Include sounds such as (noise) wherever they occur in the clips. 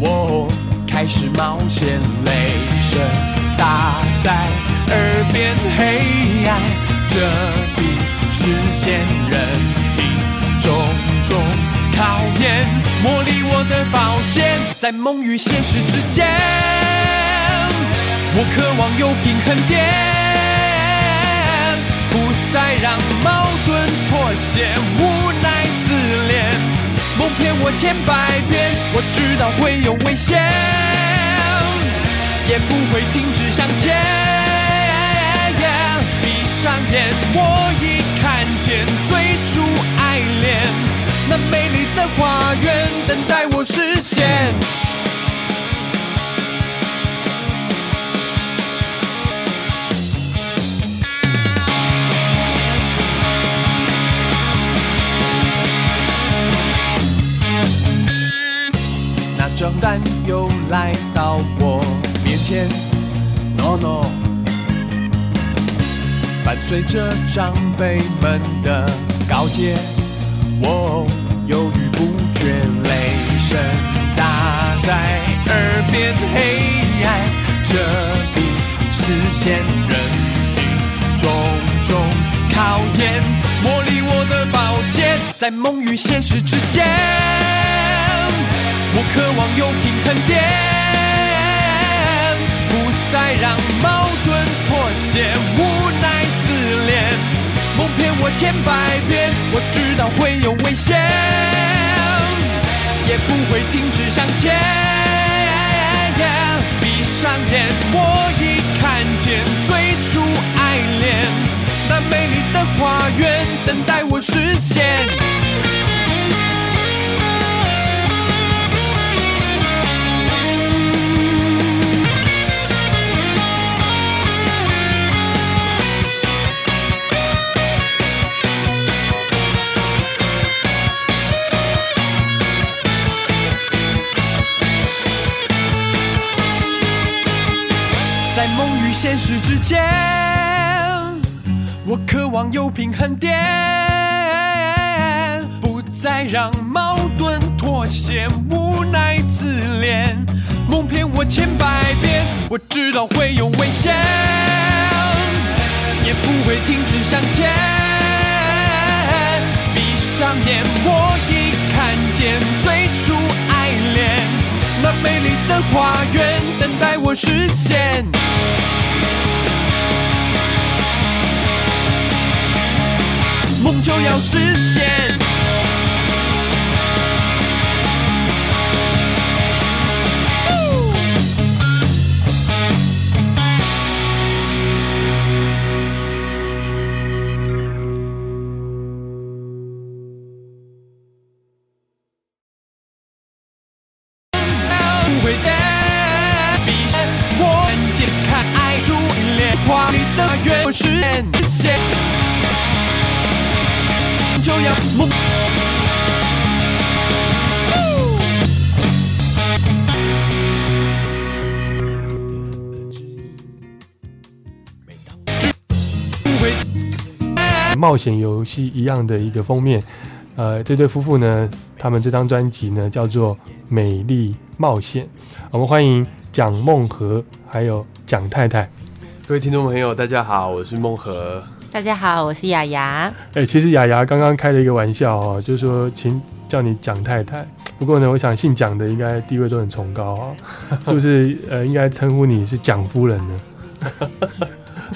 我开始冒险，雷声打在耳边，黑暗遮蔽视线，任凭种种考验，磨砺我的宝剑，在梦与现实之间。我渴望有平衡点，不再让矛盾妥协，无奈自怜。梦骗我千百遍，我知道会有危险，也不会停止向前。闭上眼，我已看见最初爱恋，那美丽的花园等待我实现。那张单又来到我面前，no no，伴随着长辈们的告诫，我犹豫不决，雷声打在耳边，黑暗这里实现人品种种考验，磨砺我的宝剑，在梦与现实之间。我渴望有平衡点，不再让矛盾妥协，无奈自怜。梦骗我千百遍，我知道会有危险，也不会停止向前。闭上眼，我已看见最初爱恋，那美丽的花园等待我实现。现实之间，我渴望有平衡点，不再让矛盾妥协，无奈自怜。梦骗我千百遍，我知道会有危险，也不会停止向前。闭上眼，我已看见最初爱恋，那美丽的花园等待我实现。梦就要实现。冒险游戏一样的一个封面。呃，这对夫妇呢，他们这张专辑呢叫做《美丽冒险》。我们欢迎蒋梦和还有蒋太太。各位听众朋友，大家好，我是梦和。大家好，我是雅雅。哎、其实雅雅刚刚开了一个玩笑哦，就是说请叫你蒋太太。不过呢，我想姓蒋的应该地位都很崇高啊、是不是？呃，应该称呼你是蒋夫人呢？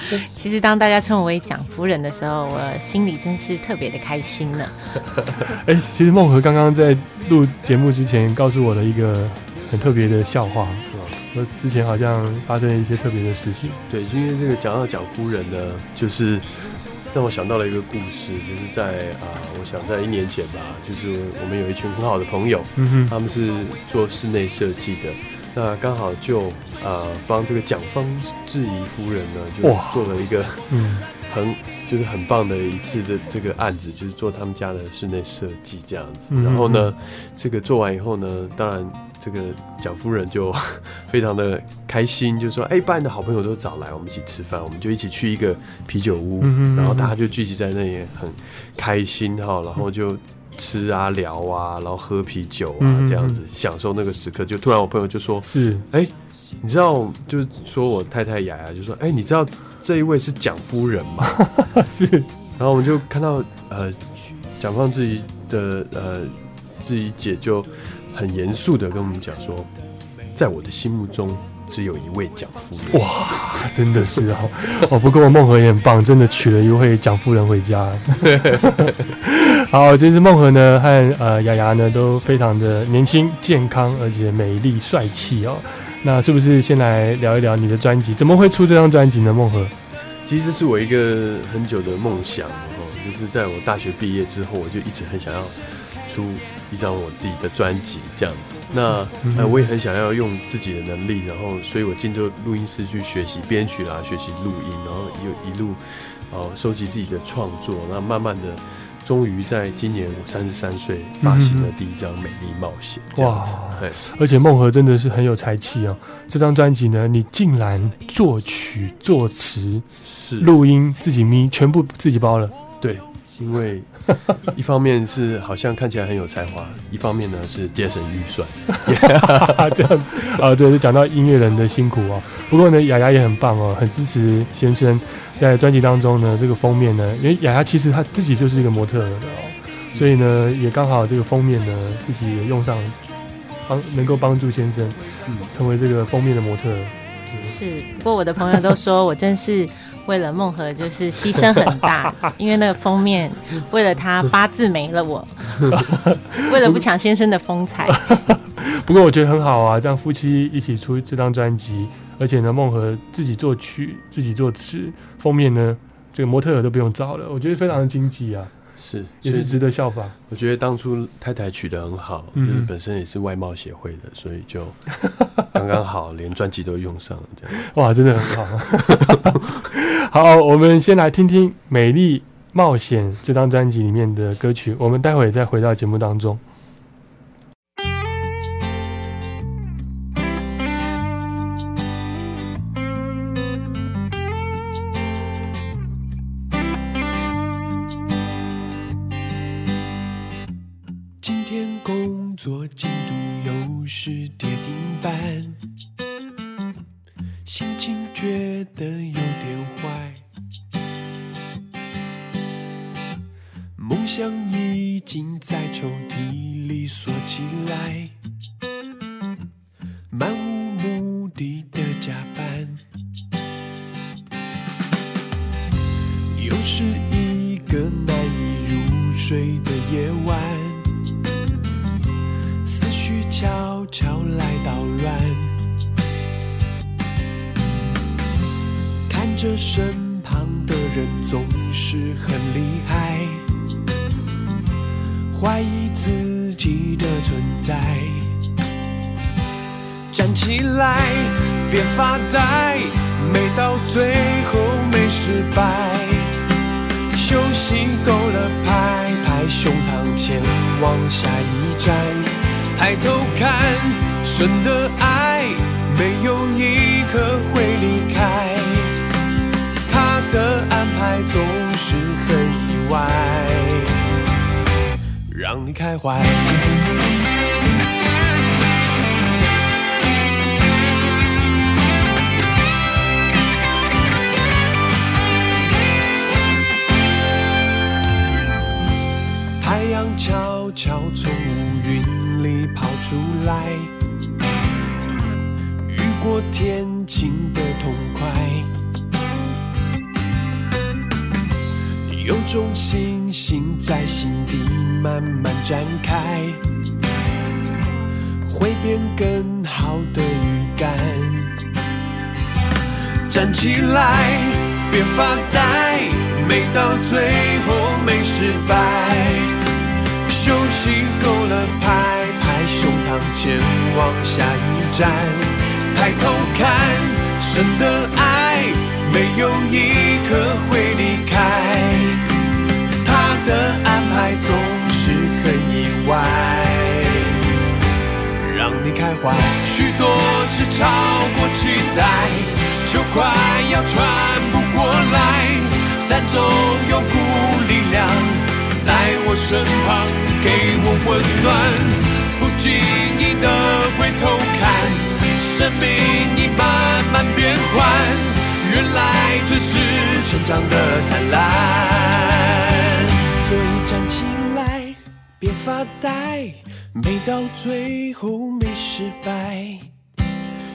(laughs) 其实当大家称我为蒋夫人的时候，我心里真是特别的开心呢。(laughs) 哎、其实梦和刚刚在录节目之前告诉我的一个很特别的笑话，说之前好像发生了一些特别的事情。对，因为这个讲到蒋夫人呢，就是让我想到了一个故事，就是在啊、我想在一年前吧，就是我们有一群很好的朋友，嗯哼，他们是做室内设计的，那刚好就呃帮这个蒋方智怡夫人呢，就做了一个嗯，(laughs) 很就是很棒的一次的这个案子，就是做他们家的室内设计这样子。嗯然后呢，这个做完以后呢，当然这个蒋夫人就 (laughs) 非常的开心，就说：“哎，把你的好朋友都找来，我们一起吃饭，我们就一起去一个啤酒屋，然后大家就聚集在那里，很开心哈，然后就。”吃啊聊啊，然后喝啤酒啊嗯，这样子享受那个时刻。就突然我朋友就说：“是哎、你知道，就是说我太太雅雅就说，哎、你知道这一位是蒋夫人吗？(laughs) 是，然后我们就看到呃，蒋方自己的呃自己姐就很严肃的跟我们讲说，在我的心目中只有一位蒋夫人。哇，真的是哦，哦，不过孟和也很棒，真的娶了一位蒋夫人回家。(laughs) 好，这次孟和呢和呃雅雅呢都非常的年轻、健康，而且美丽帅气哦。那是不是先来聊一聊你的专辑？怎么会出这张专辑呢？孟和，其实这是我一个很久的梦想哦，就是在我大学毕业之后，我就一直很想要出一张我自己的专辑这样子。那嗯呃，我也很想要用自己的能力，然后所以我进这个录音室去学习编曲啦，学习录音，然后一一路呃收集自己的创作，那慢慢的。终于在今年我三十三岁发行了第一张《美丽冒险》这样子哇，对，而且梦和真的是很有才气哦。这张专辑呢，你竟然作曲、作词、是录音自己咪，全部自己包了。对，因为 (laughs) 一方面是好像看起来很有才华，一方面呢是节省预算。(laughs) 这样子啊，对，就讲到音乐人的辛苦哦。不过呢，雅雅也很棒哦，很支持先生在专辑当中呢，这个封面呢，因为雅雅其实她自己就是一个模特儿的哦，所以呢，也刚好这个封面呢，自己也用上，帮能够帮助先生嗯成为这个封面的模特儿。是，不过我的朋友都说我真是为了梦和就是牺牲很大，(laughs) 因为那个封面为了他八字没了我，(laughs) 为了不抢先生的风采。(laughs) 不过我觉得很好啊，这样夫妻一起出这张专辑，而且呢，梦和自己作曲、自己作词，封面呢，这个模特儿都不用找了，我觉得非常的经济啊，是，也是值得效仿。我觉得当初太太取得很好，嗯就是本身也是外貌协会的，所以就 (laughs) 刚刚好，连专辑都用上了这样。(laughs) 哇，真的很好。(laughs) 好，我们先来听听《美丽冒险》这张专辑里面的歌曲，我们待会再回到节目当中。工作进度又是跌停板，心情觉得慢慢展开，会变更好的预感。站起来，别发呆，没到最后没失败。休息够了，拍拍胸膛，前往下一站。抬头看，神的爱没有一刻会离开，他的安排总是很意外，让你开怀。许多事超过期待，就快要喘不过来，但总有股力量在我身旁，给我温暖。不经意的回头看，生命已慢慢变换，原来这是成长的灿烂。发呆，没到最后没失败。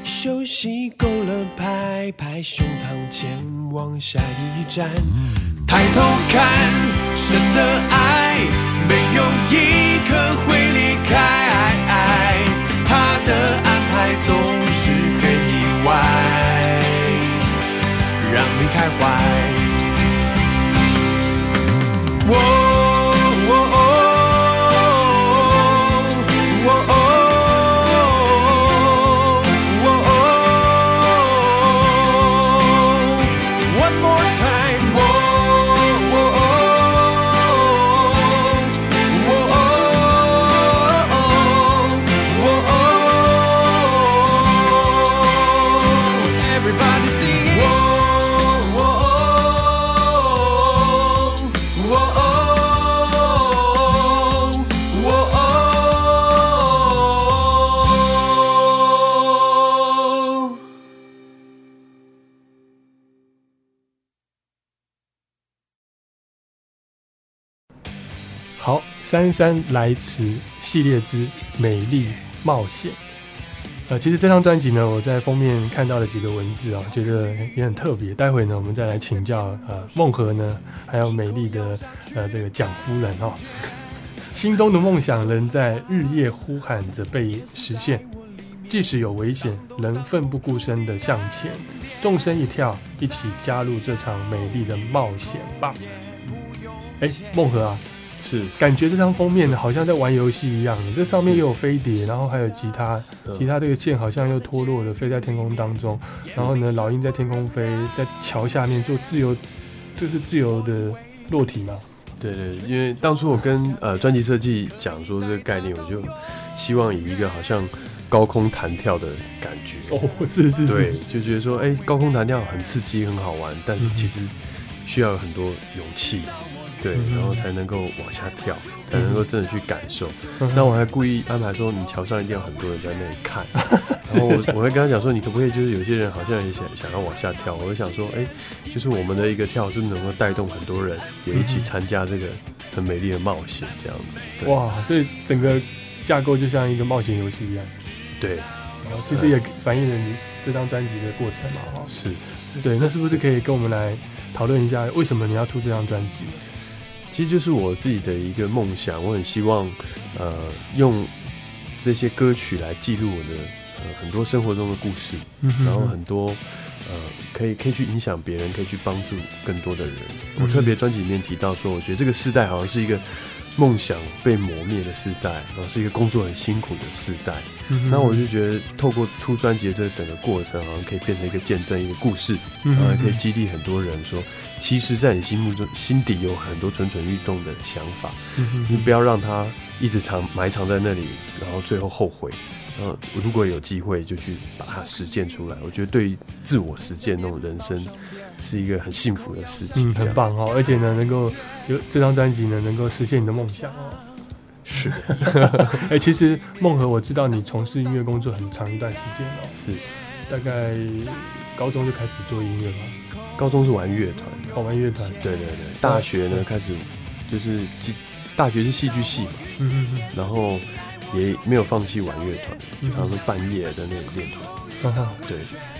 休息够了，拍拍胸膛，前往下一站。抬头看，神的爱没有一刻会离开，他的安排总是很意外，让你开怀。姗姗来迟系列之美丽冒险。呃，其实这张专辑呢，我在封面看到了几个文字啊，觉得也很特别。待会呢，我们再来请教呃梦和呢，还有美丽的呃这个蒋夫人哦，心中的梦想仍在日夜呼喊着被实现，即使有危险，仍奋不顾身的向前，纵身一跳，一起加入这场美丽的冒险吧。哎，梦和啊，是感觉这张封面好像在玩游戏一样，这上面又有飞碟，然后还有吉他，嗯吉他这个线好像又脱落了，飞在天空当中。然后呢，老鹰在天空飞，在桥下面做自由，就是自由的落体嘛？对对，因为当初我跟呃专辑设计讲说这个概念，我就希望以一个好像高空弹跳的感觉。哦，是是对是，，就觉得说，哎、高空弹跳很刺激，很好玩，但是其实需要有很多勇气，对，嗯然后才能够往下跳，才能够真的去感受。嗯那我还故意安排说，你桥上一定有很多人在那里看，(laughs) 然后我我会跟他讲说，你可不可以就是有些人好像也想想要往下跳，我就想说，哎、就是我们的一个跳是不是能够带动很多人也一起参加这个很美丽的冒险，这样子。对哇，所以整个架构就像一个冒险游戏一样。对，然后其实也反映了你这张专辑的过程嘛，哈。是。对，那是不是可以跟我们来讨论一下，为什么你要出这张专辑？其实就是我自己的一个梦想，我很希望，呃，用这些歌曲来记录我的呃很多生活中的故事，嗯然后很多呃可以可以去影响别人，可以去帮助更多的人。我嗯特别专辑里面提到说，我觉得这个时代好像是一个梦想被磨灭的时代，然后是一个工作很辛苦的时代。嗯那我就觉得，透过出专辑这个整个过程，好像可以变成一个见证，一个故事，嗯然后可以激励很多人说，其实，在你心目中心底有很多蠢蠢欲动的想法，你不要让它一直藏埋藏在那里，然后最后后悔。呃，如果有机会，就去把它实践出来。我觉得对于自我实践那种人生，是一个很幸福的事情。嗯，很棒哦，而且呢，能够有这张专辑呢，能够实现你的梦想哦。是 (laughs) 哎、其实梦和我知道你从事音乐工作很长一段时间哦，是，大概高中就开始做音乐吧，高中是玩乐团，好玩乐团。对对对。大学呢开始就是戏，大学是戏剧系嘛，嗯嗯嗯然后也没有放弃玩乐团，嗯常常半夜在那里练团。哈哈，对，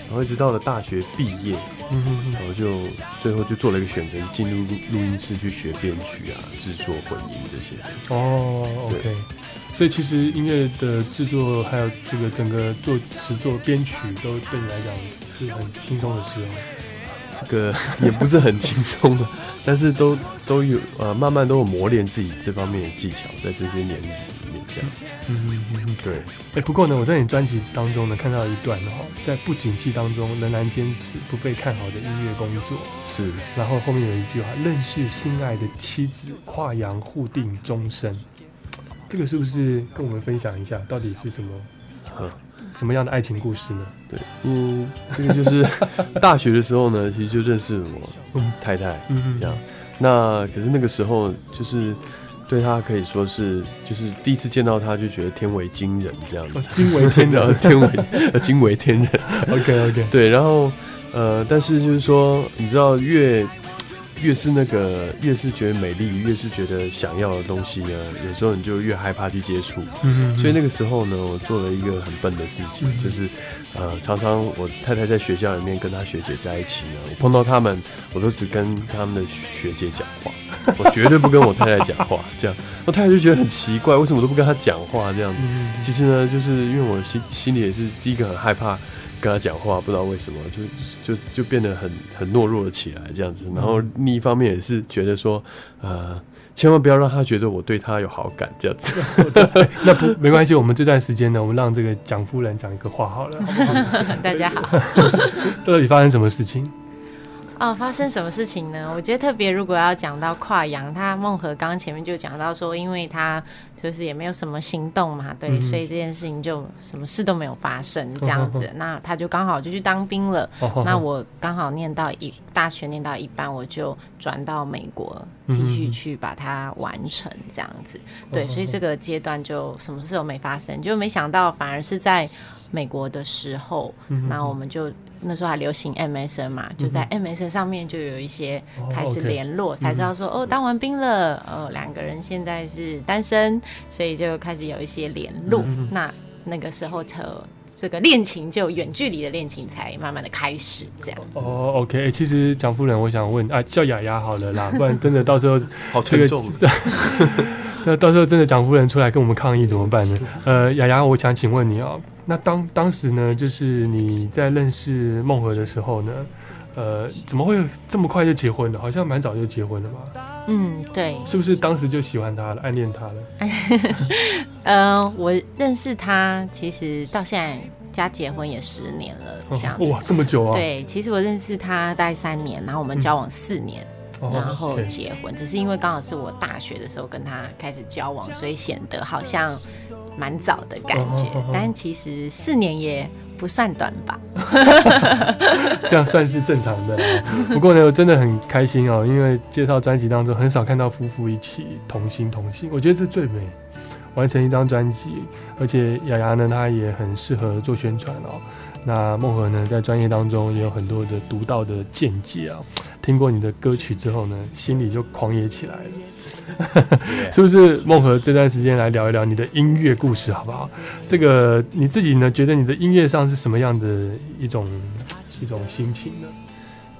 然后一直到了大学毕业，嗯哼哼然后就最后就做了一个选择，就进入录录音室去学编曲啊、制作、混音这些。哦，OK。所以其实音乐的制作还有这个整个作词作编曲，都对你来讲是很轻松的事哦。(laughs) 这个也不是很轻松的，但是都都有呃，慢慢都有磨练自己这方面的技巧，在这些年里面这样子。嗯嗯嗯嗯。对，哎、不过呢，我在你专辑当中呢看到一段哦，在不景气当中仍然坚持不被看好的音乐工作，是然后后面有一句话：认识心爱的妻子，跨洋互定终身。这个是不是跟我们分享一下，到底是什么嗯什么样的爱情故事呢？对，嗯，这个就是 (laughs) 大学的时候呢，其实就认识了我嗯太太，嗯这样。那可是那个时候就是对他可以说是，就是第一次见到他就觉得天为惊人这样哦子，惊为天人。(laughs) 天为 (laughs) 呃惊为天人。(laughs) OK OK，对，然后呃，但是就是说，你知道越越是那个越是觉得美丽，越是觉得想要的东西呢，有时候你就越害怕去接触。嗯所以那个时候呢，我做了一个很笨的事情，嗯就是呃，常常我太太在学校里面跟她学姐在一起呢，我碰到他们，我都只跟他们的学姐讲话，(laughs) 我绝对不跟我太太讲话。这样，我太太就觉得很奇怪，为什么我都不跟她讲话这样子？嗯其实呢，就是因为我心心里也是第一个很害怕跟他讲话，不知道为什么就就就变得很很懦弱了起来这样子。然后另一方面也是觉得说，呃，千万不要让他觉得我对他有好感这样子。(laughs) 那不没关系，我们这段时间呢，我们让这个蒋夫人讲一个话好了，好好？(laughs) 大家好。(laughs) 到底发生什么事情？哦，发生什么事情呢？我觉得特别，如果要讲到跨洋，他孟和刚刚前面就讲到说，因为他就是也没有什么行动嘛，对，嗯所以这件事情就什么事都没有发生这样子。(laughs) 那他就刚好就去当兵了。哦那我刚好念到一大学念到一半，我就转到美国继续去把它完成这样子。对，所以这个阶段就什么事都没发生，就没想到反而是在美国的时候，那我们就那时候还流行 MSN 嘛，就在 MSN 上面就有一些开始联络，才知道说哦，当完兵了，哦，两个人现在是单身，所以就开始有一些联络。那那个时候的这个恋情就远距离的恋情才慢慢的开始，这样。哦，OK，欸其实蒋夫人，我想问啊，叫雅雅好了啦，不然真的到时候 (laughs) 好这个沉重。(laughs) 那到时候真的蒋夫人出来跟我们抗议怎么办呢？呃，雅雅，我想请问你哦，那当当时呢，就是你在认识孟和的时候呢，呃，怎么会这么快就结婚了？好像蛮早就结婚了吧？嗯，对，是不是当时就喜欢他了，暗恋他了？(laughs) 呃，我认识他其实到现在加结婚也十年了，这样子。哇，这么久啊！对，其实我认识他大概三年，然后我们交往四年，哦，然后结婚，只是因为刚好是我大学的时候跟他开始交往，所以显得好像蛮早的感觉但其实四年也不算短吧。(laughs) 这样算是正常的啦。(laughs) 不过呢，我真的很开心哦，因为介绍专辑当中很少看到夫妇一起同心同行，我觉得这最美。完成一张专辑，而且雅雅呢，她也很适合做宣传哦。那梦和呢，在专业当中也有很多的独到的见解啊。听过你的歌曲之后呢，心里就狂野起来了。(laughs) 是不是梦和这段时间来聊一聊你的音乐故事，好不好？这个你自己呢，觉得你的音乐上是什么样的一种一种心情呢？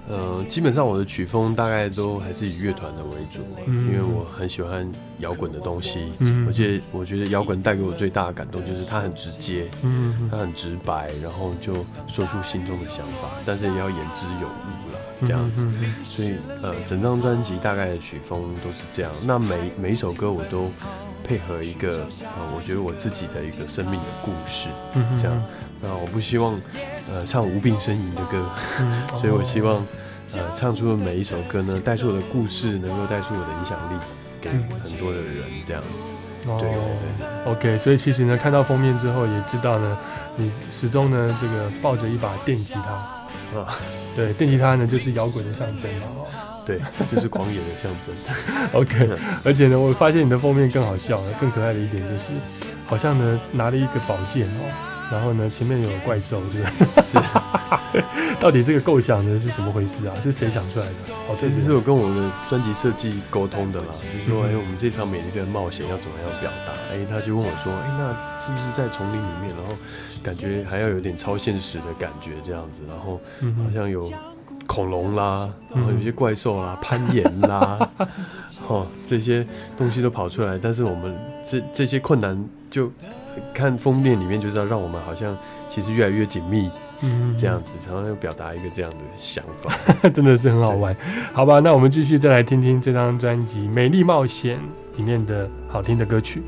呃，基本上我的曲风大概都还是以乐团的为主，嗯因为我很喜欢摇滚的东西。嗯而且我觉得摇滚带给我最大的感动就是它很直接，嗯它很直白，然后就说出心中的想法，但是也要言之有物啦。这样子。所以呃，整张专辑大概的曲风都是这样。那每每一首歌我都配合一个呃，我觉得我自己的一个生命的故事，这样。那我不希望呃唱无病呻吟的歌，嗯所以我希望呃唱出的每一首歌呢，带出我的故事，能够带出我的影响力给嗯很多的人，这样。哦对对对。OK，所以其实呢，看到封面之后也知道呢，你始终呢这个抱着一把电吉他啊，对，电吉他呢就是摇滚的象征嘛。哦对，就是狂野的象征。(laughs) OK，而且呢，我发现你的封面更好笑了，更可爱的一点就是，好像呢拿了一个宝剑哦，然后呢前面有怪兽，是不是？是。(laughs) 到底这个构想呢是什么回事啊？是谁想出来的？哦，其实是我跟我的专辑设计沟通的啦，就是说，嗯哎、我们这场美丽的冒险要怎么样表达？哎、他就问我说，哎、那是不是在丛林里面，然后感觉还要有点超现实的感觉这样子，然后好像有恐龙啦，嗯然后有些怪兽啦、(laughs) 攀岩啦，哦，这些东西都跑出来，但是我们这这些困难就看封面里面就知道，让我们好像其实越来越紧密嗯这样子，常常要表达一个这样的想法。(laughs) 真的是很好玩。好吧，那我们继续再来听听这张专辑《美丽冒险》里面的好听的歌曲。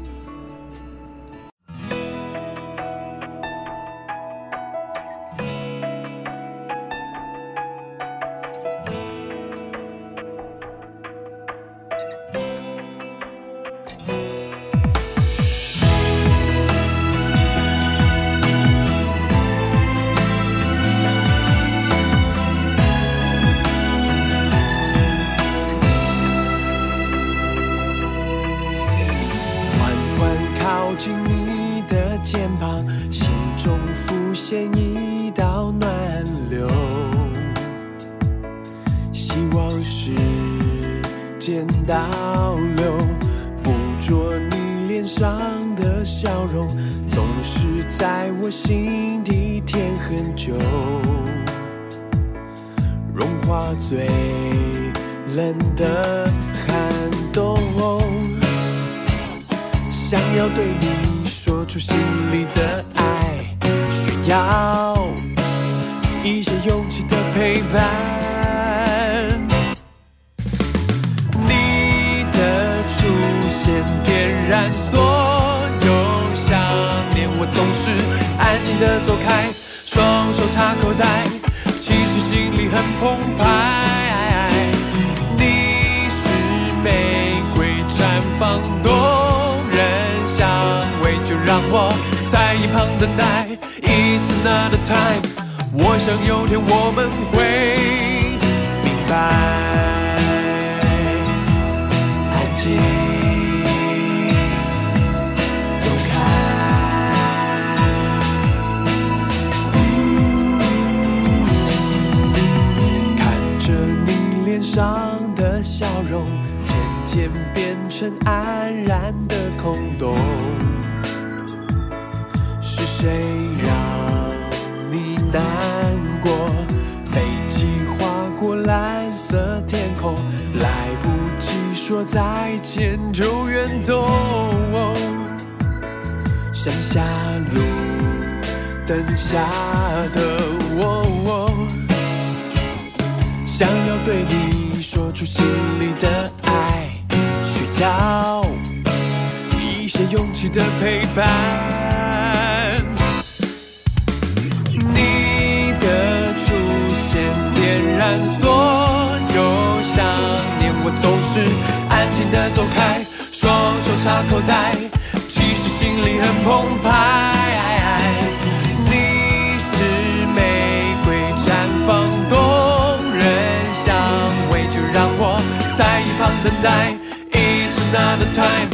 在我心底甜很久，融化最冷的寒冬。想要对你说出心里的爱，需要一些勇气的陪伴。你的出现点燃所，总是安静的走开，双手插口袋，其实心里很澎湃。你是玫瑰绽放动人香味，就让我在一旁等待。It's another time，我想有天我们会明白。安静脸上的笑容，渐渐变成黯然的空洞。是谁让你难过？飞机划过蓝色天空，来不及说再见就远走。剩下路灯下的想要对你说出心里的爱，需要一些勇气的陪伴。你的出现点燃所有想念，我总是安静的走开，双手插口袋，其实心里很澎湃。等待。It's another time，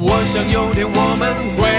我想有天我们会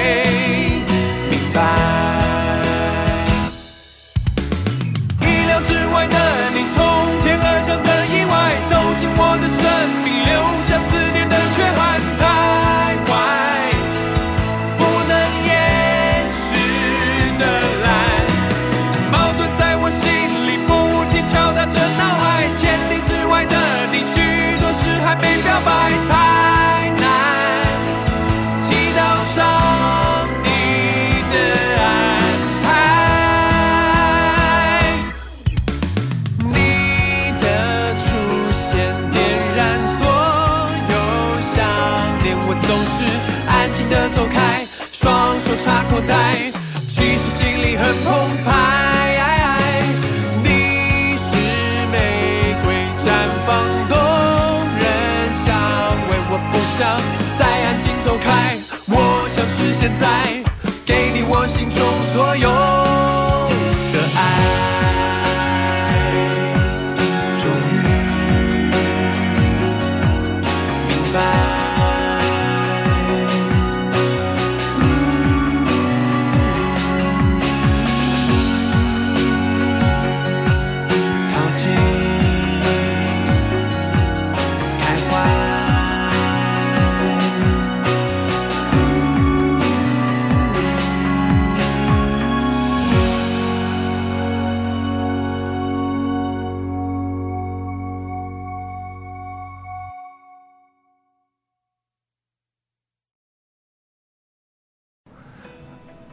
现在，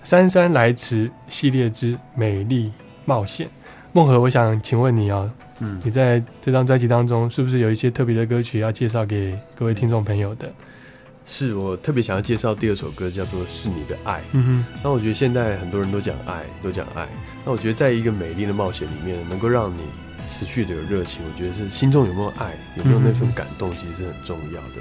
姗姗来迟系列之美丽冒险。梦和，我想请问你哦，嗯你在这张专辑当中是不是有一些特别的歌曲要介绍给各位听众朋友的？是我特别想要介绍第二首歌，叫做《是你的爱》。嗯哼那我觉得现在很多人都讲爱，都讲爱。那我觉得在一个美丽的冒险里面，能够让你持续的有热情，我觉得是心中有没有爱，有没有那份感动，其实是很重要的。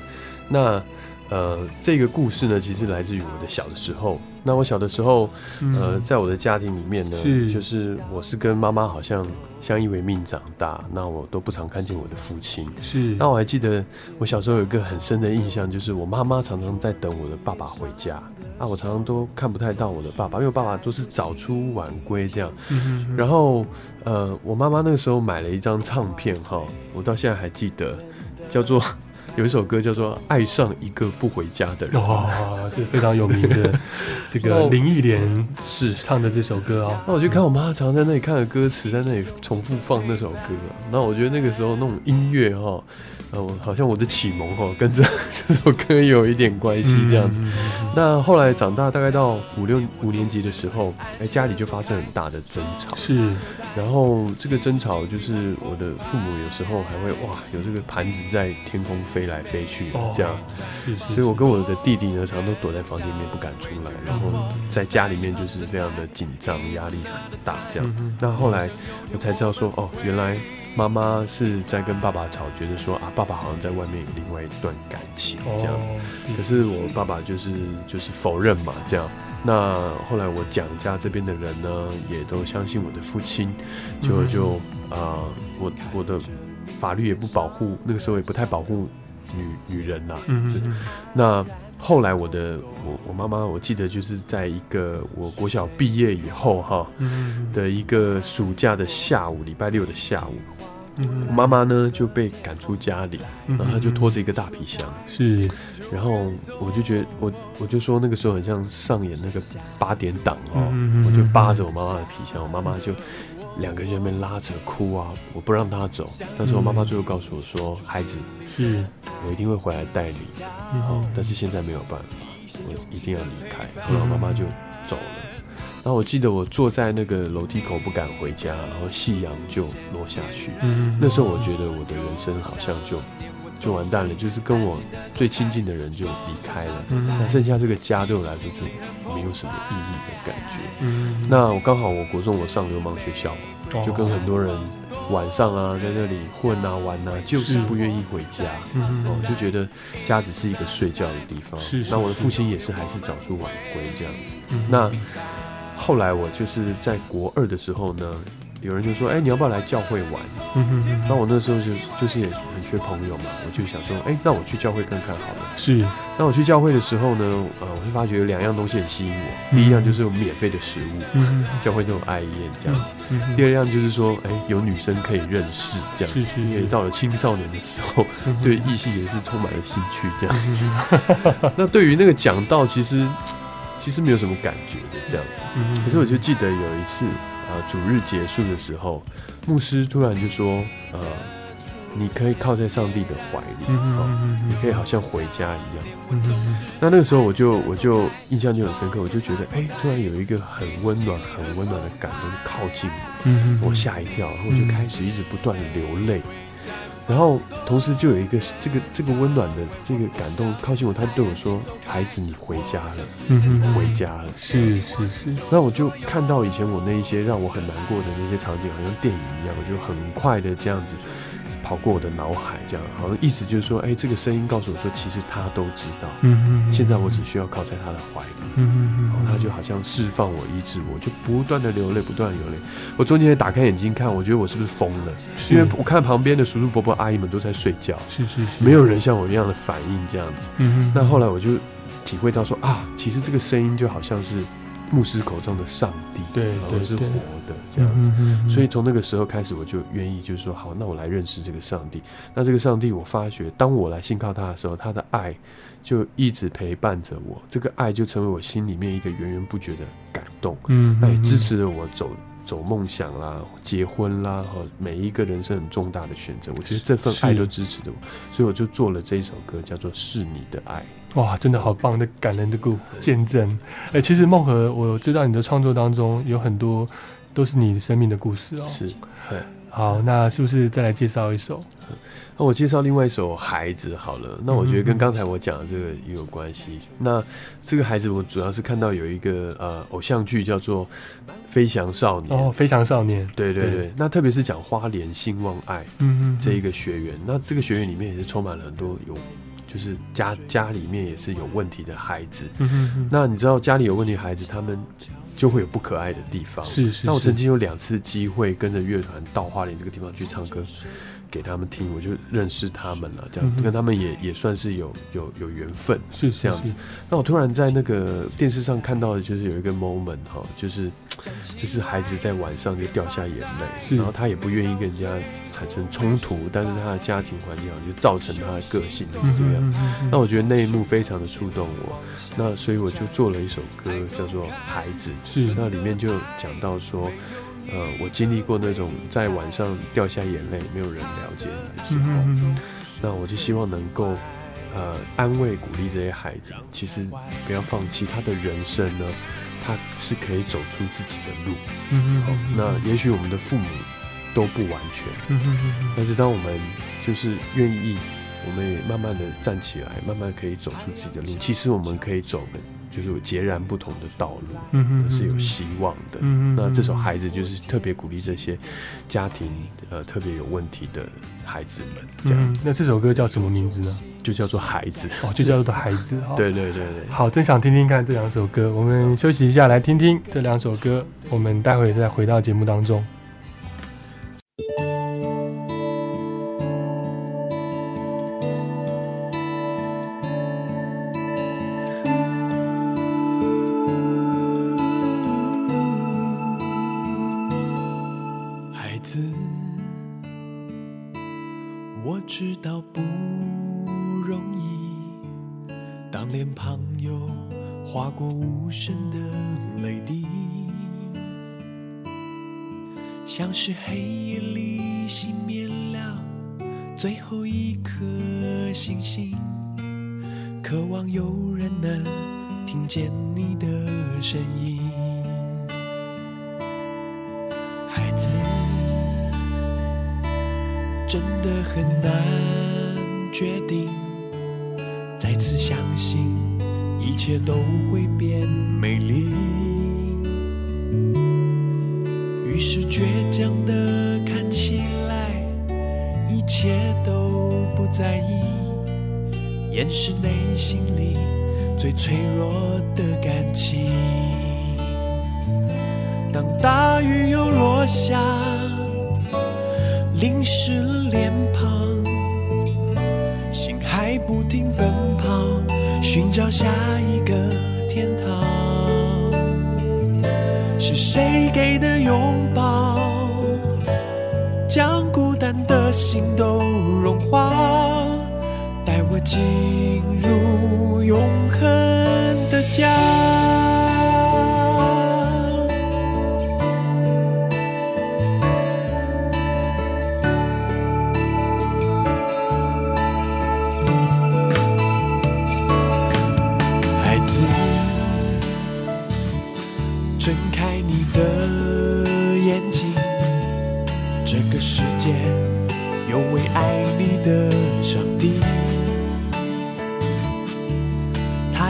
那呃，这个故事呢，其实来自于我的小的时候。那我小的时候，哼，呃，在我的家庭里面呢，是就是我是跟妈妈好像相依为命长大，那我都不常看见我的父亲。是那我还记得我小时候有一个很深的印象，就是我妈妈常常在等我的爸爸回家啊，我常常都看不太到我的爸爸，因为我爸爸都是早出晚归这样。嗯哼然后呃，我妈妈那个时候买了一张唱片哈，我到现在还记得，叫做有一首歌叫做《爱上一个不回家的人》。哇，这非常有名的 (laughs) 这个哦林忆莲是唱的这首歌啊，那我就看我妈常常在那里看着歌词，在那里重复放那首歌。那我觉得那个时候那种音乐哈，呃，我好像我的启蒙哈，跟这 (laughs) 这首歌有一点关系这样子。嗯那后来长大，大概到五六五年级的时候，哎，家里就发生很大的争吵。是然后这个争吵就是我的父母有时候还会哇，有这个盘子在天空飞来飞去哦这样。是是，所以我跟我的弟弟呢，常常都躲在房间里面不敢出来，然后在家里面就是非常的紧张，压力很大这样。嗯那后来我才知道说，哦，原来妈妈是在跟爸爸吵，觉得说啊，爸爸好像在外面有另外一段感情哦这样子。可是我爸爸就是就是否认嘛，这样。那后来我蒋家这边的人呢，也都相信我的父亲，就嗯就啊、我我的法律也不保护，那个时候也不太保护女女人啦。是嗯嗯那后来我的我我妈妈，我记得就是在一个我国小毕业以后哈嗯的一个暑假的下午，礼拜六的下午，嗯。我妈妈呢就被赶出家里，嗯然后她就拖着一个大皮箱，是。然后我就觉得我我就说那个时候很像上演那个八点档哦，嗯我就扒着我妈妈的皮箱，我妈妈就两个人在那边拉扯哭啊，我不让她走。但是我妈妈最后告诉我说：“孩子，是。我一定会回来带你，嗯。哦，但是现在没有办法，我一定要离开。”后来我妈妈就走了。然后我记得我坐在那个楼梯口不敢回家，然后夕阳就落下去。嗯那时候我觉得我的人生好像就就完蛋了，就是跟我最亲近的人就离开了，嗯那剩下这个家对我来说就没有什么意义的感觉。嗯那我刚好我国中我上流氓学校就跟很多人晚上啊在那里混啊玩啊，就是不愿意回家。嗯哦，就觉得家只是一个睡觉的地方。是是那我的父亲也是还是早出晚归这样子。嗯那后来我就是在国二的时候呢，有人就说：“哎、你要不要来教会玩？”嗯那我那时候就就是也很缺朋友嘛，我就想说：“哎、那我去教会看看好了。是”那我去教会的时候呢，呃，我就发觉有两样东西很吸引我。第一样就是有免费的食物，嗯教会都有爱宴这样子。嗯第二样就是说，哎、有女生可以认识这样子。是是是因为到了青少年的时候，嗯对异性也是充满了兴趣这样子。(laughs) 那对于那个讲道，其实其实没有什么感觉的这样子。嗯可是我就记得有一次，呃，主日结束的时候，牧师突然就说，呃，你可以靠在上帝的怀里，嗯哦，嗯你可以好像回家一样。嗯那那个时候我就我就印象就很深刻，我就觉得，哎、突然有一个很温暖、很温暖的感动靠近我。嗯我吓一跳，然后我就开始一直不断的流泪，然后同时就有一个这个这个温暖的这个感动靠近我，他对我说：“孩子，你回家了，嗯哼你回家了。”是是是那我就看到以前我那一些让我很难过的那些场景，好像电影一样，我就很快的这样子跑过我的脑海，这样好像意思就是说，哎，这个声音告诉我说，其实他都知道，嗯嗯，现在我只需要靠在他的怀里，嗯嗯然后他就好像释放我、医治我，就不断的流泪，不断的流泪。我中间也打开眼睛看，我觉得我是不是疯了？因为我看旁边的叔叔伯伯、阿姨们都在睡觉，是是是，没有人像我一样的反应这样子。嗯那后来我就体会到说啊，其实这个声音就好像是牧师口中的上帝，对然后是活的这样子。嗯所以从那个时候开始，我就愿意就是说，好，那我来认识这个上帝。那这个上帝，我发觉，当我来信靠他的时候，他的爱就一直陪伴着我，这个爱就成为我心里面一个源源不绝的感动，嗯那也支持着我走走梦想啦、结婚啦和每一个人生很重大的选择。我觉得这份爱都支持着我，所以我就做了这一首歌，叫做《是你的爱》。哇，真的好棒的感人的故见证。哎、其实梦和，我知道你的创作当中有很多都是你生命的故事哦。是，对。好，那是不是再来介绍一首？那我介绍另外一首《孩子》好了。那我觉得跟刚才我讲的这个也有关系。那这个孩子，我主要是看到有一个呃偶像剧叫做《飞翔少年》哦，飞翔少年。对对对对。那特别是讲花莲兴旺爱嗯嗯，这一个学员，那这个学员里面也是充满了很多有，就是家家里面也是有问题的孩子。那你知道家里有问题的孩子，他们就会有不可爱的地方。是是。是那我曾经有两次机会跟着乐团到花莲这个地方去唱歌，给他们听，我就认识他们了，这样、嗯跟他们也也算是有有有缘分。是这样子。那我突然在那个电视上看到的，就是有一个 moment 哈，就是就是孩子在晚上就掉下眼泪，然后他也不愿意跟人家产生冲突，但是他的家庭环境好像就造成他的个性就是这个样那我觉得那一幕非常的触动我，那所以我就做了一首歌，叫做《孩子》。是那里面就讲到说，呃，我经历过那种在晚上掉下眼泪，没有人了解你的时候，嗯嗯那我就希望能够，呃，安慰鼓励这些孩子，其实不要放弃他的人生呢，他是可以走出自己的路。嗯好，那也许我们的父母都不完全，嗯嗯但是当我们就是愿意，我们也慢慢的站起来，慢慢可以走出自己的路。其实我们可以走的，就是有截然不同的道路，嗯是有希望的。嗯那这首《孩子》就是特别鼓励这些家庭呃特别有问题的孩子们，这样、嗯，那这首歌叫什么名字呢？就叫做孩子。哦，就叫做《孩子》哈。对对对对。好，真想听听看这两首歌。我们休息一下，来听听这两首歌。我们待会再回到节目当中。我知道不容易，当脸庞又划过无声的泪滴，像是黑夜里熄灭了最后一颗星星，渴望有人能听见你的声音。很难决定，再次相信一切都会变美丽。于是倔强的看起来，一切都不在意，掩饰内心里最脆弱的感情。当大雨又落下，淋湿寻找下一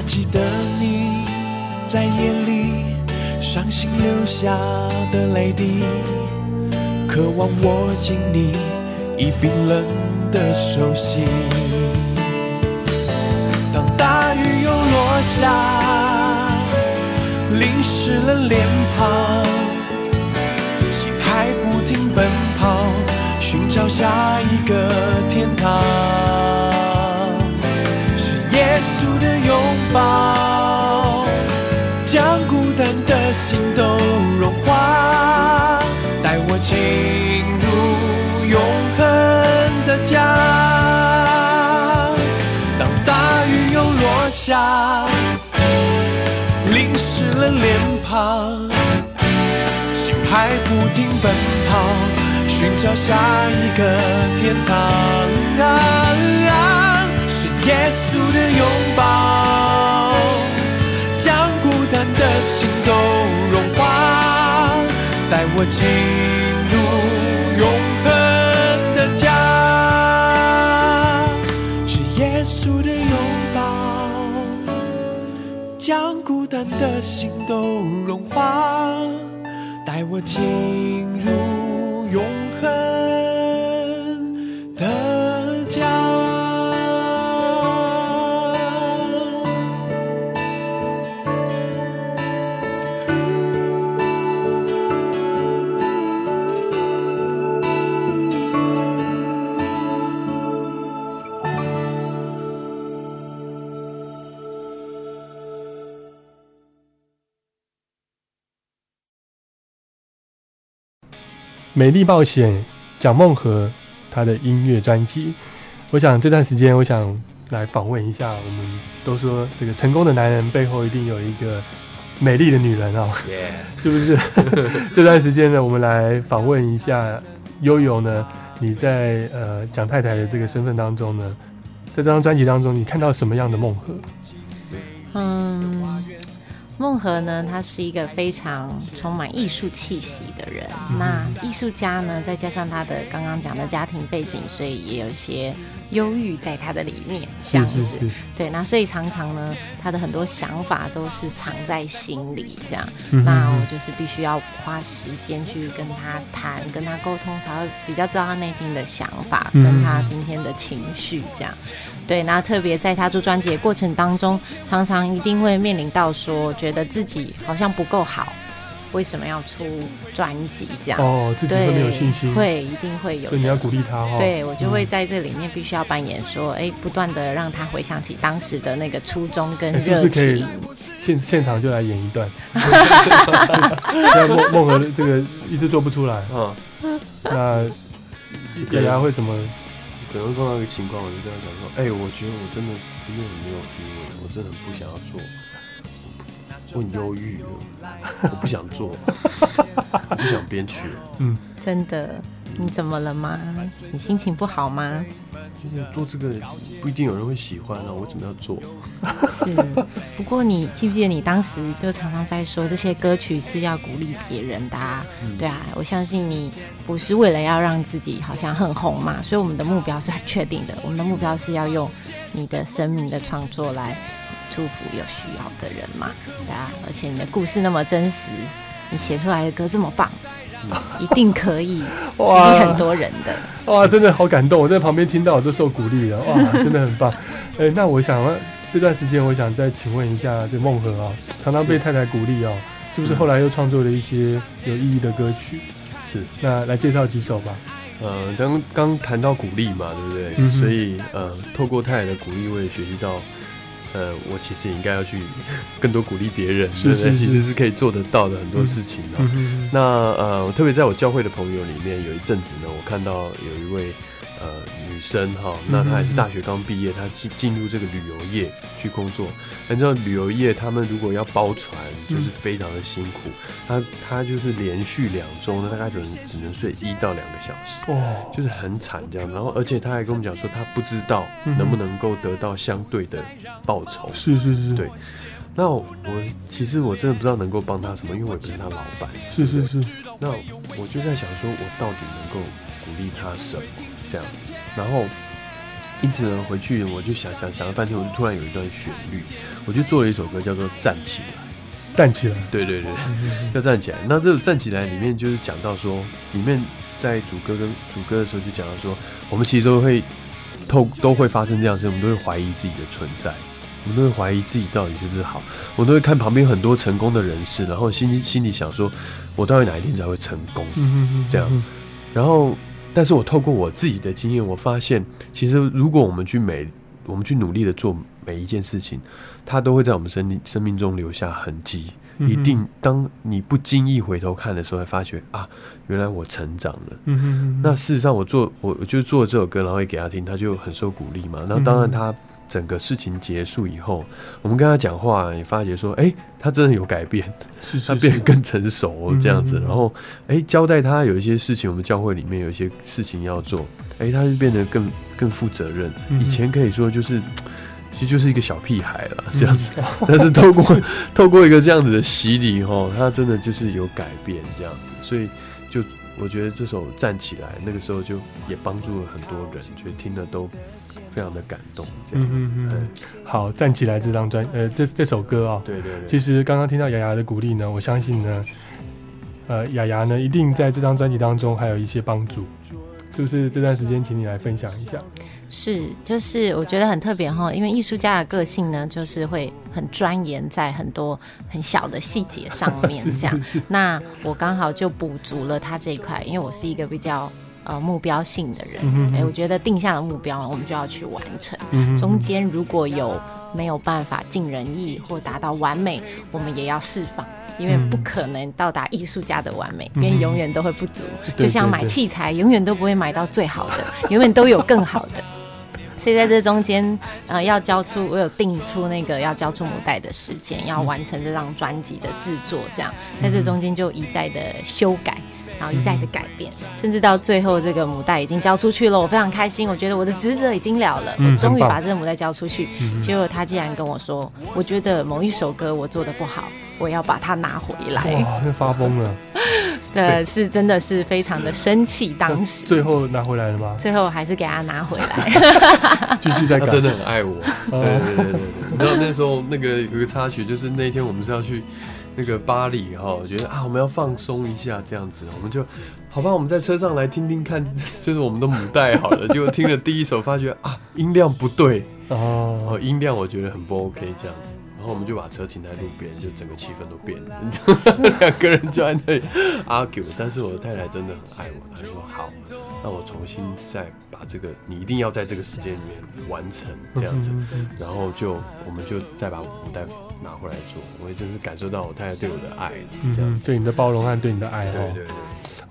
记得你在夜里伤心流下的泪滴，渴望握紧你已冰冷的手心。当大雨又落下，淋湿了脸庞，心还不停奔跑，寻找下一个天堂。抱，将孤单的心都融化，带我进入永恒的家。当大雨又落下，淋湿了脸庞，心还不停奔跑，寻找下一个天堂。是耶稣的拥抱，的心都融化，带我进入永恒的家。是耶稣的拥抱，将孤单的心都融化，带我进入永恒美丽冒险蒋梦和他的音乐专辑。我想这段时间，我想来访问一下。我们都说这个成功的男人背后一定有一个美丽的女人哦，耶，是不是？(laughs) 这段时间呢，我们来访问一下悠悠呢。你在呃蒋太太的这个身份当中呢，在这张专辑当中，你看到什么样的梦和？嗯，孟和呢，他是一个非常充满艺术气息的人。那艺术家呢，再加上他的刚刚讲的家庭背景，所以也有一些忧郁在他的里面，这样子。是是是，对，那所以常常呢，他的很多想法都是藏在心里，这样。嗯那我就是必须要花时间去跟他谈，跟他沟通，才会比较知道他内心的想法，嗯跟他今天的情绪这样。对，那特别在他做专辑的过程当中，常常一定会面临到说，觉得自己好像不够好，为什么要出专辑这样？哦，自己对，会没有信心，，会一定会有的。所以你要鼓励他哦。对我就会在这里面必须要扮演说，哎、不断的让他回想起当时的那个初衷跟哎是不热是可以情。现现场就来演一段？那梦梦和这个一直做不出来，啊，那大家会怎么？可能碰到一个情况，我就跟他讲说，哎、我觉得我真的真的很没有 feel，我真的很不想要做，我很忧郁，(laughs) 我不想做，(laughs) 我不想编曲，嗯，真的，你怎么了吗？你心情不好吗？就是做这个不一定有人会喜欢啊，我怎么要做？(laughs) 是，不过你记不记得你当时就常常在说这些歌曲是要鼓励别人的、啊？对啊，我相信你不是为了要让自己好像很红嘛，所以我们的目标是很确定的，我们的目标是要用你的生命的创作来祝福有需要的人嘛，对啊，而且你的故事那么真实，你写出来的歌这么棒，一定可以 (laughs) 激哇励很多人的。哇，真的好感动！我在旁边听到我都受鼓励了，哇，(laughs) 真的很棒。呃，那我想要这段时间，我想再请问一下，这梦和啊，常常被太太鼓励哦，是不是后来又创作了一些有意义的歌曲？是，那来介绍几首吧。呃，刚刚谈到鼓励嘛，对不对？嗯所以呃，透过太太的鼓励，我也学习到，呃，我其实也应该要去更多鼓励别人，其实是可以做得到的很多事情啊。嗯那呃，特别在我教会的朋友里面，有一阵子呢，我看到有一位呃女生哈，那她也是大学刚毕业，她进进入这个旅游业去工作。你知道旅游业他们如果要包船，就是非常的辛苦。她她就是连续两周呢，大概只能只能睡一到两个小时。哦，就是很惨这样，然后而且她还跟我们讲说，她不知道嗯能不能够得到相对的报酬。是是是，对那我我其实我真的不知道能够帮她什么，因为我也不是她老板。是是是，那我就在想说，我到底能够鼓励他什么这样？然后，因此呢，回去我就想想想了半天，我就突然有一段旋律，我就做了一首歌，叫做《站起来》。站起来。对对对，要站起来。那这个站起来里面就是讲到说，里面在主歌跟主歌的时候就讲到说，我们其实都会透都会发生这样的事，我们都会怀疑自己的存在，我们都会怀疑自己到底是不是好，我们都会看旁边很多成功的人士，然后心心里想说，我到底哪一天才会成功？这样然后，但是我透过我自己的经验，我发现，其实如果我们去每我们去努力的做每一件事情，它都会在我们生命生命中留下痕迹。一定，当你不经意回头看的时候，才发觉啊，原来我成长了。嗯嗯那事实上，我做我我就做了这首歌，然后也给他听，他就很受鼓励嘛。那当然，他整个事情结束以后，我们跟他讲话，也发觉说，哎、他真的有改变，是是 (laughs) 他变得更成熟这样子。嗯嗯嗯然后，哎、交代他有一些事情，我们教会里面有一些事情要做，哎、他就变得更更负责任。嗯以前可以说就是。其实就是一个小屁孩了，嗯这样子。(laughs) 但是透过透过一个这样子的洗礼哈，他真的就是有改变这样子，所以就我觉得这首站起来，那个时候就也帮助了很多人，觉得听了都非常的感动这样子。嗯嗯好，站起来这张专呃这这首歌啊、对对对，其实刚刚听到雅雅的鼓励呢，我相信呢，呃，雅雅呢一定在这张专辑当中还有一些帮助，是不是？这段时间请你来分享一下。是，就是我觉得很特别哈，因为艺术家的个性呢，就是会很钻研在很多很小的细节上面这样。(laughs) 是是那我刚好就补足了他这一块，因为我是一个比较呃目标性的人，哎、我觉得定下了目标，我们就要去完成。嗯中间如果有没有办法尽人意或达到完美，我们也要释放。因为不可能到达艺术家的完美，因为永远都会不足。对就像买器材，永远都不会买到最好的，(laughs) 永远都有更好的。所以在这中间，呃，要交出我有定出那个要交出母带的时间，要完成这张专辑的制作，这样在这中间就一再的修改。然后一再的改变，甚至到最后这个母带已经交出去了，我非常开心，我觉得我的职责已经了了，嗯我终于把这个母带交出去。结果他竟然跟我说，我觉得某一首歌我做的不好，我要把它拿回来。哇，那发疯了，(laughs) 对，是真的是非常的生气，当时 (laughs) 最后拿回来了吗？最后还是给他拿回来。(laughs) 继续在改。他真的很爱我。哦对对对对对，你知道那时候那个有个插曲，就是那一天我们是要去那个巴黎哈，我觉得啊我们要放松一下这样子，我们就好吧，我们在车上来听听看，就是我们的母带好了。结果听了第一首，发觉啊音量不对，哦，音量我觉得很不 OK 这样子。然后我们就把车停在路边，就整个气氛都变了，(laughs) 两个人就在那里 argue。但是我的太太真的很爱我，她说好，那我重新再把这个，你一定要在这个时间里面完成这样子。然后就我们就再把母带拿回来做，我也真是感受到我太太对我的爱，这样嗯，对你的包容和对你的爱哦，对对对，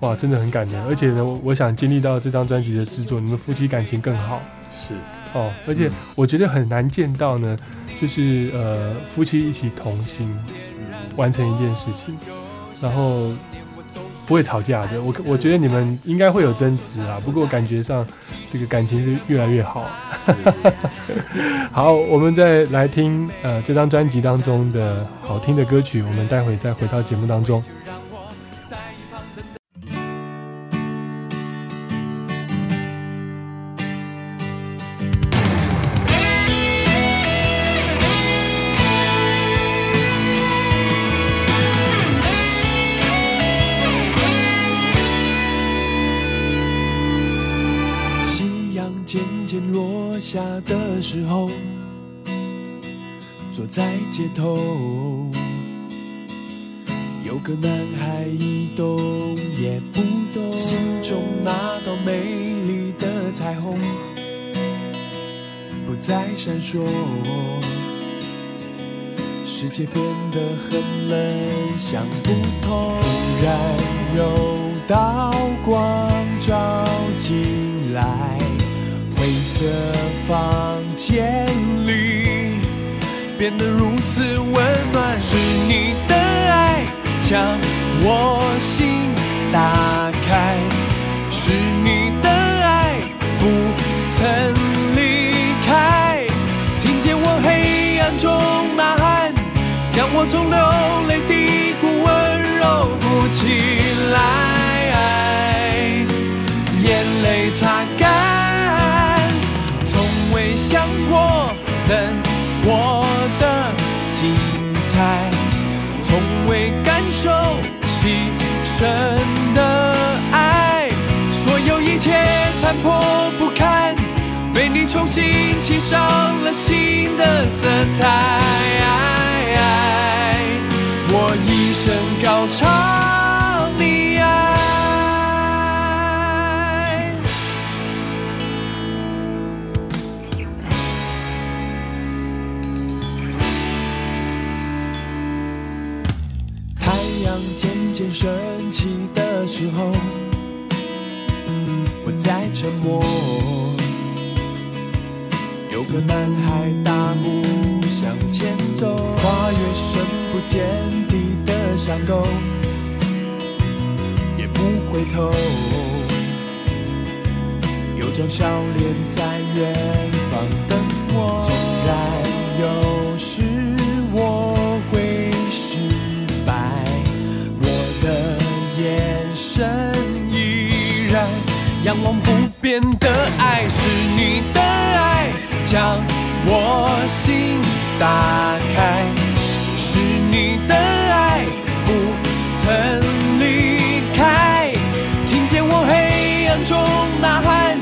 哇，真的很感人。而且呢，我我想经历到这张专辑的制作，你们夫妻感情更好是，哦。而且我觉得很难见到呢，就是呃夫妻一起同心嗯，完成一件事情，然后不会吵架的。我我觉得你们应该会有争执啊，不过感觉上这个感情是越来越好。(laughs) 好，我们再来听呃这张专辑当中的好听的歌曲，我们待会再回到节目当中。时候，坐在街头，有个男孩一动也不动，心中那道美丽的彩虹不再闪烁，世界变得很冷，想不通。突然有道光照进来，灰色房间里变得如此温暖。是你的爱将我心打开，是你的爱不曾离开。听见我黑暗中呐喊，将我从流泪低谷温柔扶起来，眼泪擦干，从未感受牺牲的爱，残破不堪，被你重新漆上了新的色彩。我一生高唱你爱。太阳渐渐升时候，我在沉默。有个男孩大步向前走，跨越深不见底的山沟，也不回头。有张笑脸在远方等我。纵然有时打开，是你的爱不曾离开，听见我黑暗中呐喊，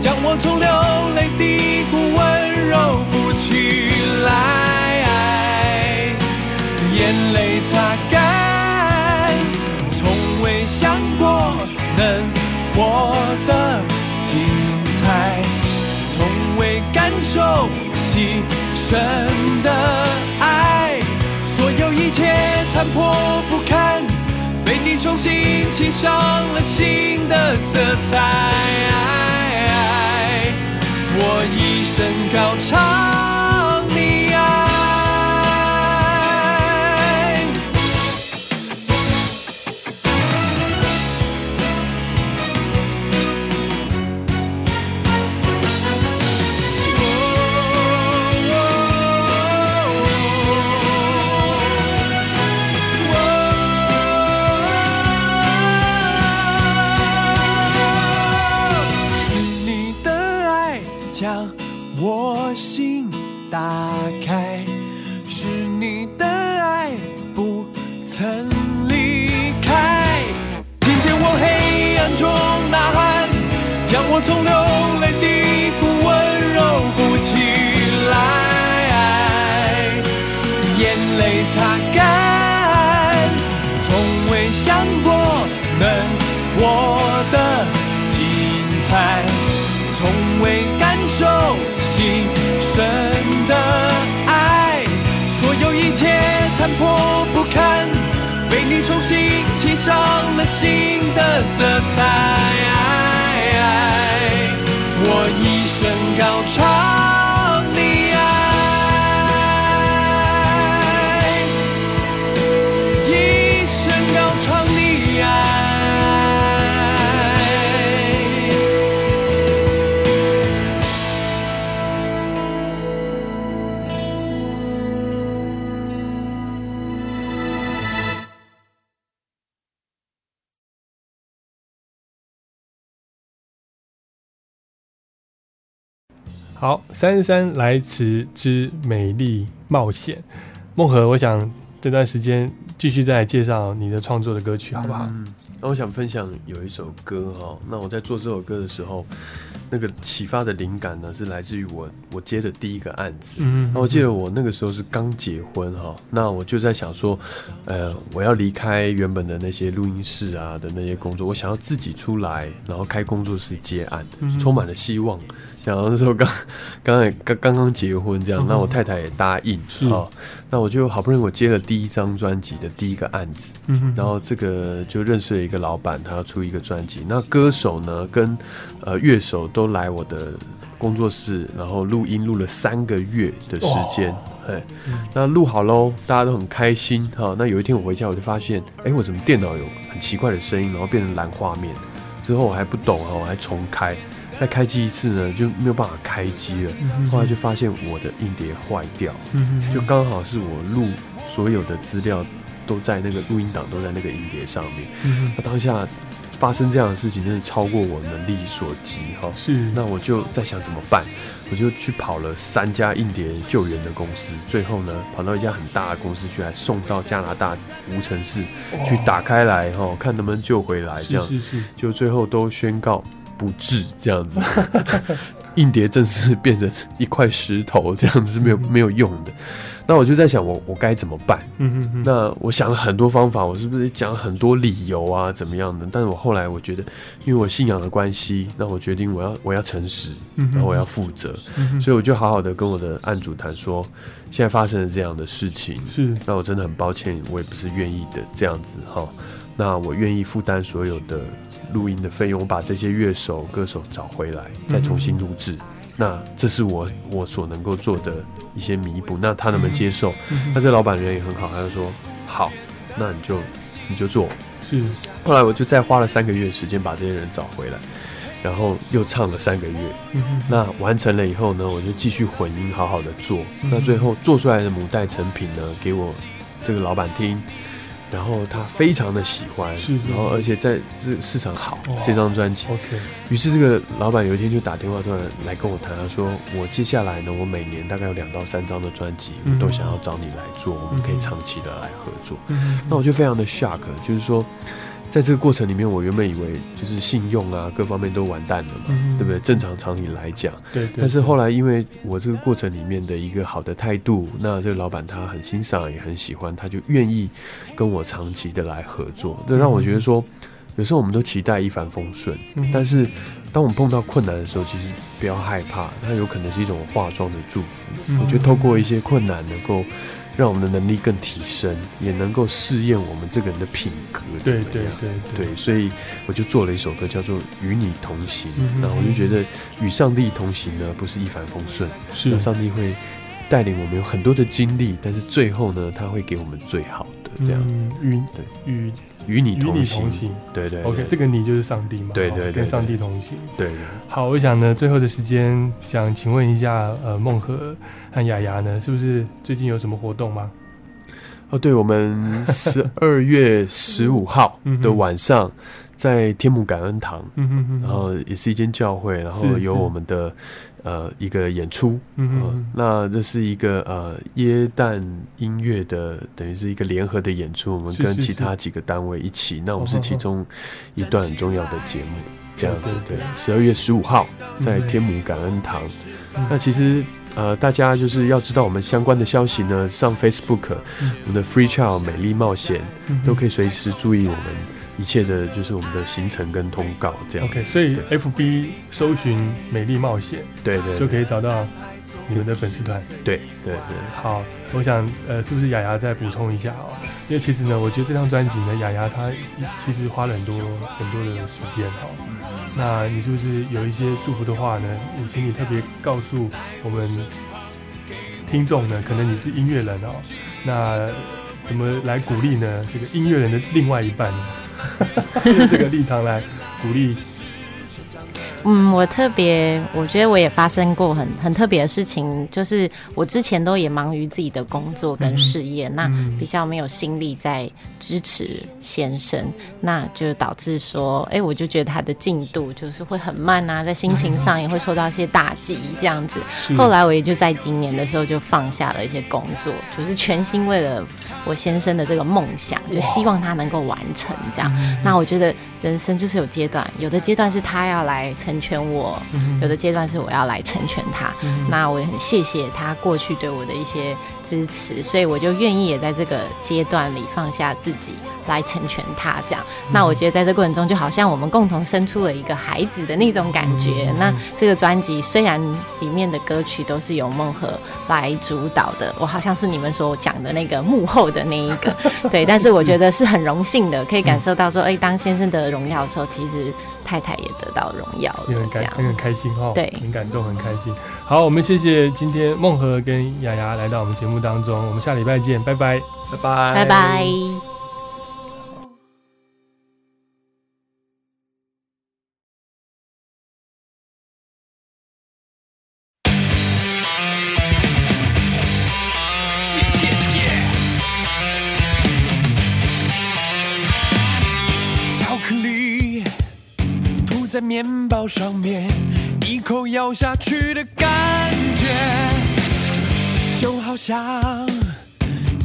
将我从流泪低谷温柔扶起来，眼泪擦干，从未想过能活得精彩，从未感受真的爱，所有一切残破不堪，被你重新漆上了新的色彩。我一生高唱从流泪低谷温柔扶起来，眼泪擦干，从未想过能活得精彩，从未感受牺牲的爱，所有一切残破不堪，被你重新漆上了新的色彩。好，姗姗来迟之美丽冒险，梦和，我想这段时间继续再介绍你的创作的歌曲，好不好？嗯，那我想分享有一首歌哈，那我在做这首歌的时候，那个启发的灵感呢，是来自于我我接的第一个案子。嗯那我记得我那个时候是刚结婚哈，那我就在想说，呃，我要离开原本的那些录音室啊的那些工作，我想要自己出来，然后开工作室接案，嗯充满了希望。想要那时候刚 (laughs) 刚才刚刚刚结婚这样，那我太太也答应是哦，那我就好不容易我接了第一张专辑的第一个案子，嗯然后这个就认识了一个老板，他要出一个专辑。那歌手呢，跟呃乐手都来我的工作室，然后录音录了三个月的时间。哎，那录好喽，大家都很开心哈。那有一天我回家，我就发现，哎，我怎么电脑有很奇怪的声音，然后变成蓝画面。之后我还不懂啊，我还重开，再开机一次呢，就没有办法开机了。后来就发现我的硬碟坏掉，嗯就刚好是我录所有的资料都在那个录音档都在那个硬碟上面。嗯那当下发生这样的事情，真是超过我能力所及哈。是那我就在想怎么办，我就去跑了三家硬碟救援的公司，最后呢跑到一家很大的公司去，还送到加拿大无城市去打开来哈，看能不能救回来这样。是是是，就最后都宣告不治这样子，硬碟正式变成一块石头，这样子是没有没有用的。那我就在想，我我该怎么办？嗯嗯嗯，那我想了很多方法，我是不是讲很多理由啊，怎么样的？但是我后来我觉得，因为我信仰的关系，那我决定我要我要诚实，嗯然后我要负责，嗯所以我就好好的跟我的案主谈说，现在发生了这样的事情，是那我真的很抱歉，我也不是愿意的这样子哈。那我愿意负担所有的录音的费用，我把这些乐手、歌手找回来，再重新录制。那这是我我所能够做的一些弥补。那他能不能接受？嗯那这老板人也很好，他就说好，那你就你就做。是后来我就再花了三个月时间把这些人找回来，然后又唱了三个月。嗯那完成了以后呢，我就继续混音，好好的做。嗯那最后做出来的母带成品呢，给我这个老板听，然后他非常的喜欢，是是然后而且在这市场好哇这张专辑。OK 于是这个老板有一天就打电话突然来跟我谈，他说我接下来呢，我每年大概有两到三张的专辑，嗯我都想要找你来做，我们可以长期的来合作。嗯那我就非常的 shock，就是说，在这个过程里面，我原本以为就是信用啊各方面都完蛋了嘛，嗯。对不对？正常常理来讲，对对，但是后来因为我这个过程里面的一个好的态度，那这个老板他很欣赏也很喜欢，他就愿意跟我长期的来合作，这让我觉得说，有时候我们都期待一帆风顺，嗯。但是当我们碰到困难的时候，其实不要害怕，它有可能是一种化妆的祝福。嗯。我觉得透过一些困难，能够让我们的能力更提升，也能够试验我们这个人的品格怎么样。对对对对，所以我就做了一首歌，叫做《与你同行》。那我就觉得与上帝同行呢，不是一帆风顺，上帝会带领我们有很多的经历，但是最后呢，他会给我们最好的这样子。嗯与对与与你与你同行，对对 OK，对这个你就是上帝嘛，哦对对跟上帝同行。对对。好，我想呢，最后的时间想请问一下，呃，梦和和雅雅呢，是不是最近有什么活动吗？哦，对，我们十二月十五号的晚上，在天母感恩堂，嗯哼哼，然后也是一间教会，然后有我们的呃一个演出，呃嗯那这是一个呃耶诞音乐的，等于是一个联合的演出，我们跟其他几个单位一起，那我们是其中一段很重要的节目，这样子对十二月十五号在天母感恩堂，嗯。那其实。呃，大家就是要知道我们相关的消息呢，上 Facebook，、嗯。我们的 Free Child 美丽冒险、嗯都可以随时注意我们一切的，就是我们的行程跟通告这样。OK，所以 FB 搜寻“美丽冒险对对”就可以找到你们的粉丝团。对对对，好，我想呃，是不是雅雅再补充一下哦？因为其实呢，我觉得这张专辑呢，雅雅她其实花了很多很多的时间哦。那你是不是有一些祝福的话呢？也请你特别告诉我们听众呢？可能你是音乐人哦，那怎么来鼓励呢？这个音乐人的另外一半呢？用这个立场来鼓励嗯，我特别，我觉得我也发生过很很特别的事情，就是我之前都也忙于自己的工作跟事业，那嗯比较没有心力在支持先生，那就导致说，哎、我就觉得他的进度就是会很慢啊，在心情上也会受到一些打击，这样子。后来我也就在今年的时候就放下了一些工作，就是全心为了我先生的这个梦想，就希望他能够完成这样。那我觉得人生就是有阶段，有的阶段是他要来成全我，有的阶段是我要来成全他。那我也很谢谢他过去对我的一些支持，所以我就愿意也在这个阶段里放下自己来成全他。这样，那我觉得在这过程中，就好像我们共同生出了一个孩子的那种感觉。那这个专辑虽然里面的歌曲都是由梦和来主导的，我好像是你们所讲的那个幕后的那一个，(laughs) 对，但是我觉得是很荣幸的，可以感受到说，哎、当先生得荣耀的时候，其实太太也得到荣耀也很了，这样。感很开心哈，对很感动，很开心。好，我们谢谢今天梦和跟雅雅来到我们节目当中，我们下礼拜见，拜拜。拜拜，拜拜。面包上面，一口咬下去的感觉，就好像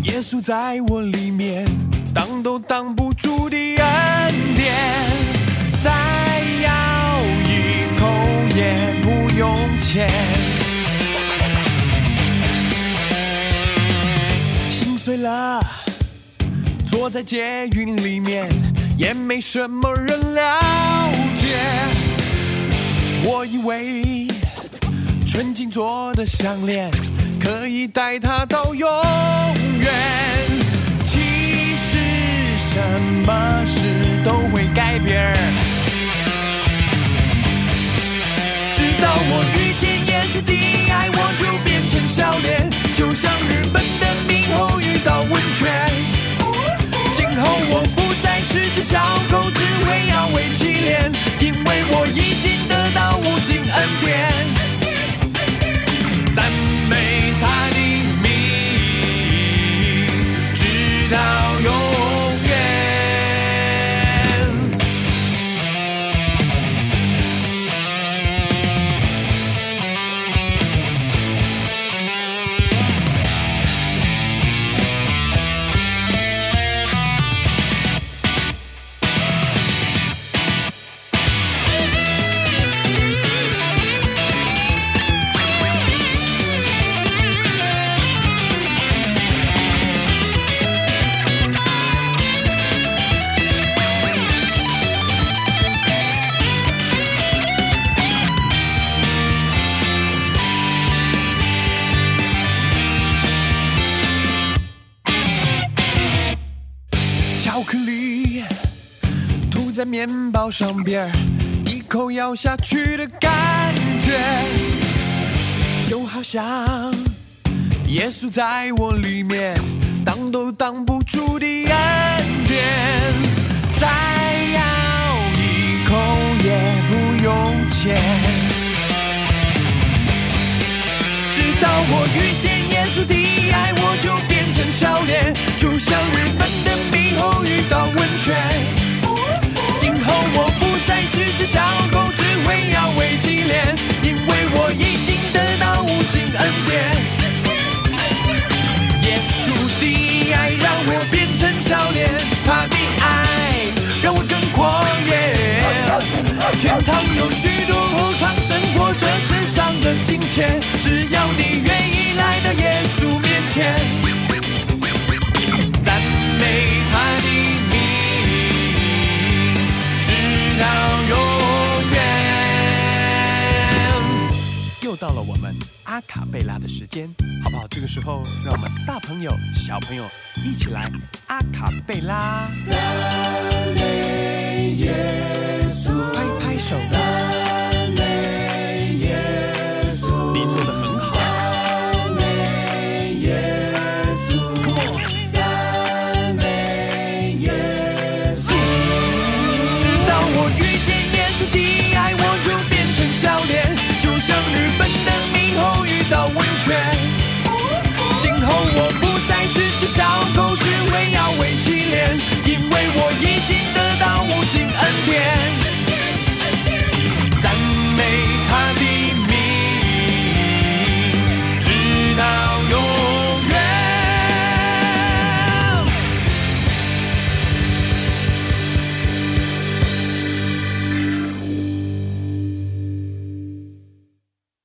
耶稣在我里面，挡都挡不住的恩典，再咬一口也不用钱。心碎了，坐在捷运里面，也没什么人了解。我以为纯金做的项链可以带它到永远，其实什么事都会改变。直到我遇见耶稣的爱，我就变成笑脸，就像日本的猕猴遇到温泉。我不再是只小狗，只会要为乞怜，因为我已经得到无尽恩典。赞美他的名，直到面包上边，一口咬下去的感觉，就好像耶稣在我里面，挡都挡不住的恩典。再咬一口也不用钱。直到我遇见耶稣的爱，我就变成笑脸，就像日本的猕猴遇到温泉。小狗，只会要为其脸，因为我已经得到无尽恩典。耶稣的爱让我变成笑脸，他的爱让我更狂野。天堂有许多后堂生活这世上的金钱，只要你愿意来到耶稣面前，我们阿卡贝拉的时间，好不好？这个时候，让我们大朋友、小朋友一起来阿卡贝拉。赞美耶稣，拍拍手，赞因为我已经得到无尽恩典。